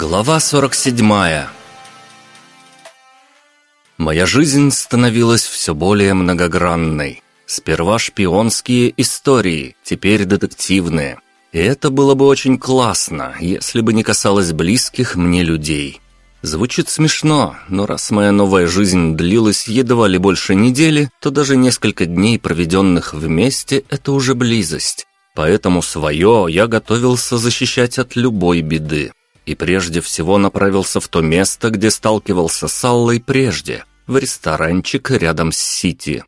Глава 47 Моя жизнь становилась все более многогранной. Сперва шпионские истории, теперь детективные. И это было бы очень классно, если бы не касалось близких мне людей. Звучит смешно, но раз моя новая жизнь длилась едва ли больше недели, то даже несколько дней, проведенных вместе, это уже близость. Поэтому свое я готовился защищать от любой беды и прежде всего направился в то место, где сталкивался с Аллой прежде, в ресторанчик рядом с Сити.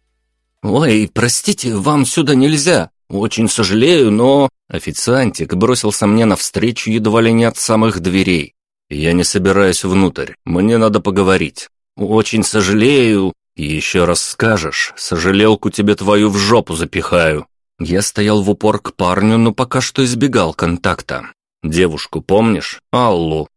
«Ой, простите, вам сюда нельзя. Очень сожалею, но...» Официантик бросился мне навстречу едва ли не от самых дверей. «Я не собираюсь внутрь, мне надо поговорить». «Очень сожалею». «Еще раз скажешь, сожалелку тебе твою в жопу запихаю». Я стоял в упор к парню, но пока что избегал контакта. Девушку помнишь? Аллу.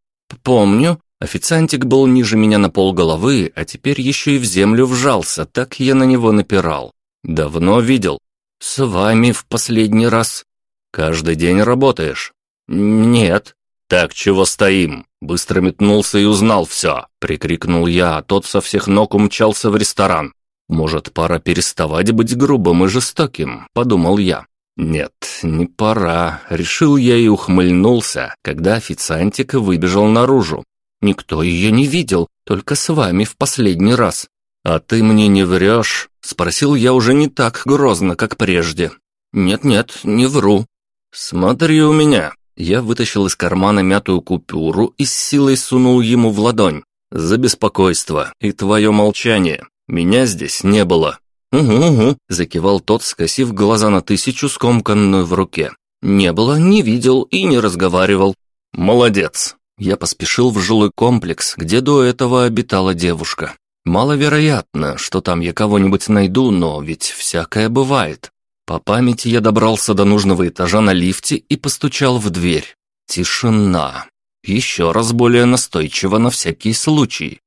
Помню. Официантик был ниже меня на полголовы, а теперь еще и в землю вжался, так я на него напирал. Давно видел. С вами в последний раз. Каждый день работаешь? Нет. Так чего стоим? Быстро метнулся и узнал все. Прикрикнул я, а тот со всех ног умчался в ресторан. Может, пора переставать быть грубым и жестоким, подумал я. «Нет, не пора», — решил я и ухмыльнулся, когда официантик выбежал наружу. «Никто ее не видел, только с вами в последний раз». «А ты мне не врешь?» — спросил я уже не так грозно, как прежде. «Нет-нет, не вру». «Смотри у меня». Я вытащил из кармана мятую купюру и с силой сунул ему в ладонь. «За беспокойство и твое молчание. Меня здесь не было». «Угу-угу», — закивал тот, скосив глаза на тысячу, скомканную в руке. «Не было, не видел и не разговаривал». «Молодец». Я поспешил в жилой комплекс, где до этого обитала девушка. Маловероятно, что там я кого-нибудь найду, но ведь всякое бывает. По памяти я добрался до нужного этажа на лифте и постучал в дверь. Тишина. Еще раз более настойчиво на всякий случай.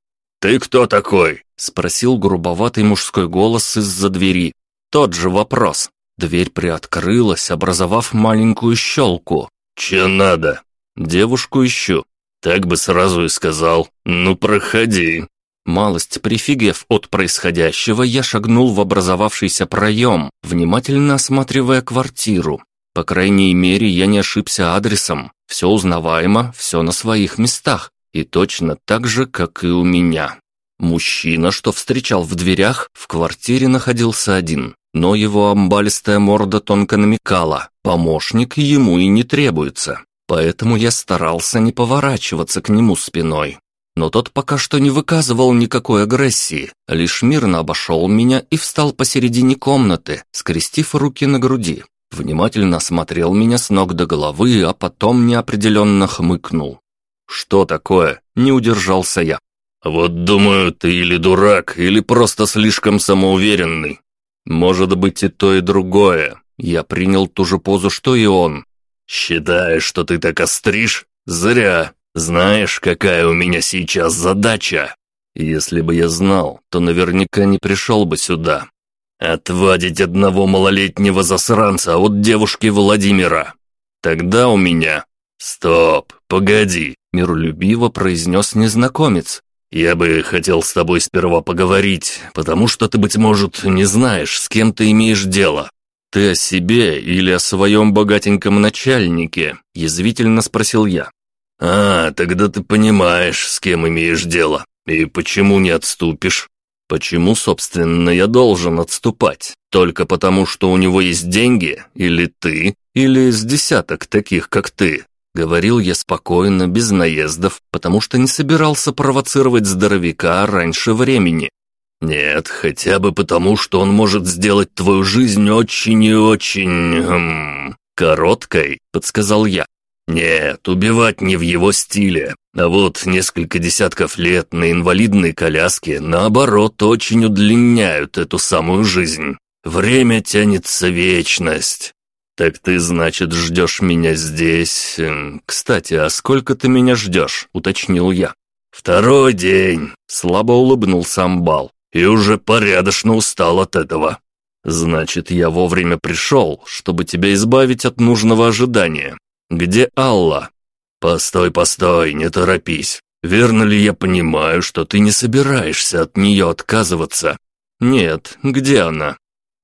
«Ты кто такой?» — спросил грубоватый мужской голос из-за двери. Тот же вопрос. Дверь приоткрылась, образовав маленькую щелку. «Че надо?» «Девушку ищу». «Так бы сразу и сказал. Ну, проходи». Малость прифигев от происходящего, я шагнул в образовавшийся проем, внимательно осматривая квартиру. По крайней мере, я не ошибся адресом. Все узнаваемо, все на своих местах. И точно так же, как и у меня. Мужчина, что встречал в дверях, в квартире находился один, но его амбалистая морда тонко намекала, помощник ему и не требуется. Поэтому я старался не поворачиваться к нему спиной. Но тот пока что не выказывал никакой агрессии, лишь мирно обошел меня и встал посередине комнаты, скрестив руки на груди. Внимательно смотрел меня с ног до головы, а потом неопределенно хмыкнул. «Что такое?» – не удержался я. «Вот думаю, ты или дурак, или просто слишком самоуверенный. Может быть и то, и другое. Я принял ту же позу, что и он. Считаешь, что ты так остришь? Зря. Знаешь, какая у меня сейчас задача? Если бы я знал, то наверняка не пришел бы сюда. Отвадить одного малолетнего засранца от девушки Владимира. Тогда у меня... Стоп, погоди, миролюбиво произнес незнакомец. «Я бы хотел с тобой сперва поговорить, потому что ты, быть может, не знаешь, с кем ты имеешь дело». «Ты о себе или о своем богатеньком начальнике?» – язвительно спросил я. «А, тогда ты понимаешь, с кем имеешь дело. И почему не отступишь?» «Почему, собственно, я должен отступать? Только потому, что у него есть деньги? Или ты? Или с десяток таких, как ты?» Говорил я спокойно, без наездов, потому что не собирался провоцировать здоровяка раньше времени. «Нет, хотя бы потому, что он может сделать твою жизнь очень и очень... Эм, короткой», — подсказал я. «Нет, убивать не в его стиле. А вот несколько десятков лет на инвалидной коляске, наоборот, очень удлиняют эту самую жизнь. Время тянется вечность. «Так ты, значит, ждешь меня здесь? Эм, кстати, а сколько ты меня ждешь?» — уточнил я. «Второй день», — слабо улыбнулся Амбал, «и уже порядочно устал от этого». «Значит, я вовремя пришел, чтобы тебя избавить от нужного ожидания. Где Алла?» «Постой, постой, не торопись. Верно ли я понимаю, что ты не собираешься от нее отказываться?» «Нет, где она?»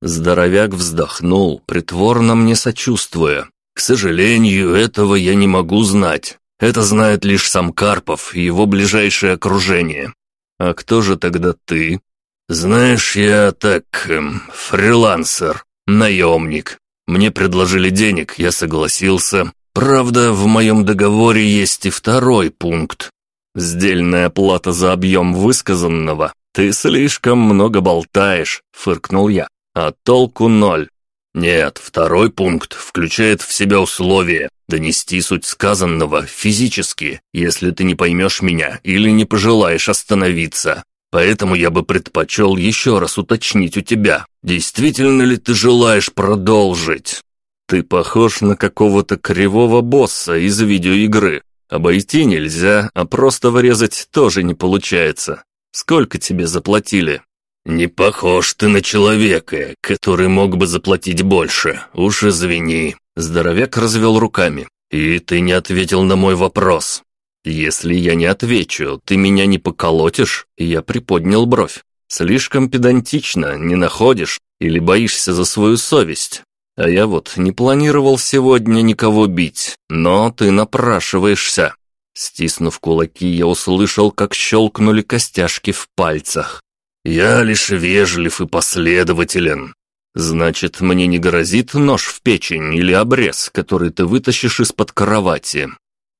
Здоровяк вздохнул, притворно мне сочувствуя. «К сожалению, этого я не могу знать. Это знает лишь сам Карпов и его ближайшее окружение. А кто же тогда ты? Знаешь, я так... Эм, фрилансер, наемник. Мне предложили денег, я согласился. Правда, в моем договоре есть и второй пункт. Сдельная плата за объем высказанного. Ты слишком много болтаешь, фыркнул я. А толку ноль. Нет, второй пункт включает в себя условие донести суть сказанного физически, если ты не поймешь меня или не пожелаешь остановиться. Поэтому я бы предпочел еще раз уточнить у тебя, действительно ли ты желаешь продолжить. Ты похож на какого-то кривого босса из видеоигры. Обойти нельзя, а просто врезать тоже не получается. Сколько тебе заплатили? «Не похож ты на человека, который мог бы заплатить больше. Уж извини». Здоровяк развел руками. «И ты не ответил на мой вопрос». «Если я не отвечу, ты меня не поколотишь?» Я приподнял бровь. «Слишком педантично, не находишь? Или боишься за свою совесть?» «А я вот не планировал сегодня никого бить, но ты напрашиваешься». Стиснув кулаки, я услышал, как щелкнули костяшки в пальцах. «Я лишь вежлив и последователен». «Значит, мне не грозит нож в печень или обрез, который ты вытащишь из-под кровати?»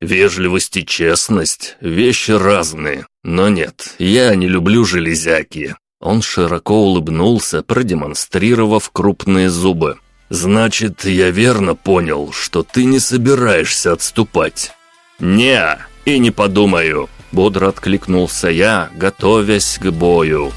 «Вежливость и честность – вещи разные. Но нет, я не люблю железяки». Он широко улыбнулся, продемонстрировав крупные зубы. «Значит, я верно понял, что ты не собираешься отступать?» «Не, и не подумаю», Бодро откликнулся я, готовясь к бою.